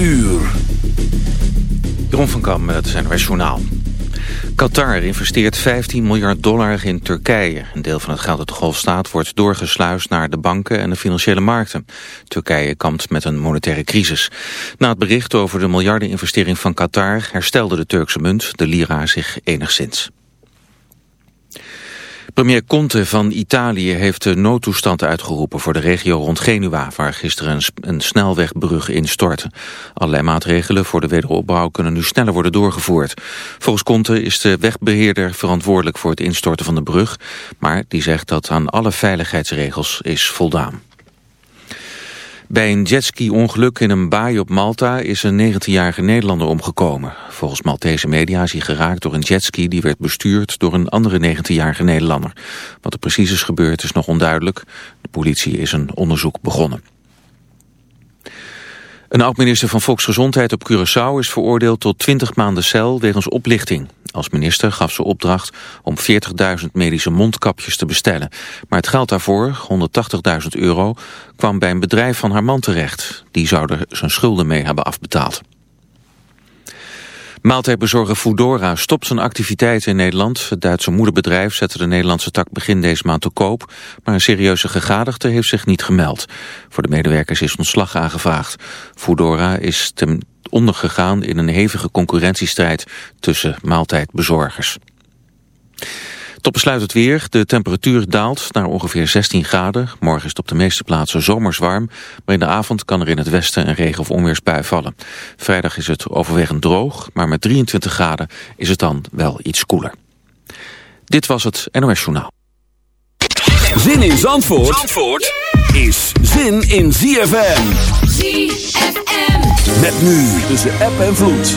uur. Jeroen van Kam met het NOS Journaal. Qatar investeert 15 miljard dollar in Turkije. Een deel van het geld uit de Golfstaat wordt doorgesluist naar de banken en de financiële markten. Turkije kampt met een monetaire crisis. Na het bericht over de miljardeninvestering van Qatar herstelde de Turkse munt, de lira, zich enigszins. Premier Conte van Italië heeft de noodtoestand uitgeroepen voor de regio rond Genua, waar gisteren een, snelwegbrug instortte. Allerlei maatregelen voor de wederopbouw kunnen nu sneller worden doorgevoerd. Volgens Conte is de wegbeheerder verantwoordelijk voor het instorten van de brug, maar die zegt dat aan alle veiligheidsregels is voldaan. Bij een jetski-ongeluk in een baai op Malta is een 19-jarige Nederlander omgekomen. Volgens Maltese media is hij geraakt door een jetski die werd bestuurd door een andere 19-jarige Nederlander. Wat er precies is gebeurd is nog onduidelijk. De politie is een onderzoek begonnen. Een oud-minister van Volksgezondheid op Curaçao is veroordeeld tot 20 maanden cel wegens oplichting. Als minister gaf ze opdracht om 40.000 medische mondkapjes te bestellen. Maar het geld daarvoor, 180.000 euro, kwam bij een bedrijf van haar man terecht. Die zou er zijn schulden mee hebben afbetaald. Maaltijdbezorger Foodora stopt zijn activiteiten in Nederland. Het Duitse moederbedrijf zette de Nederlandse tak begin deze maand te koop. Maar een serieuze gegadigde heeft zich niet gemeld. Voor de medewerkers is ontslag aangevraagd. Foodora is ten ondergegaan in een hevige concurrentiestrijd tussen maaltijdbezorgers. Tot besluit het weer. De temperatuur daalt naar ongeveer 16 graden. Morgen is het op de meeste plaatsen zomers warm. Maar in de avond kan er in het westen een regen- of onweersbui vallen. Vrijdag is het overwegend droog. Maar met 23 graden is het dan wel iets koeler. Dit was het NOS Journaal. Zin in Zandvoort, Zandvoort is zin in ZFM. ZFM. Met nu tussen app en vloed.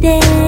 day.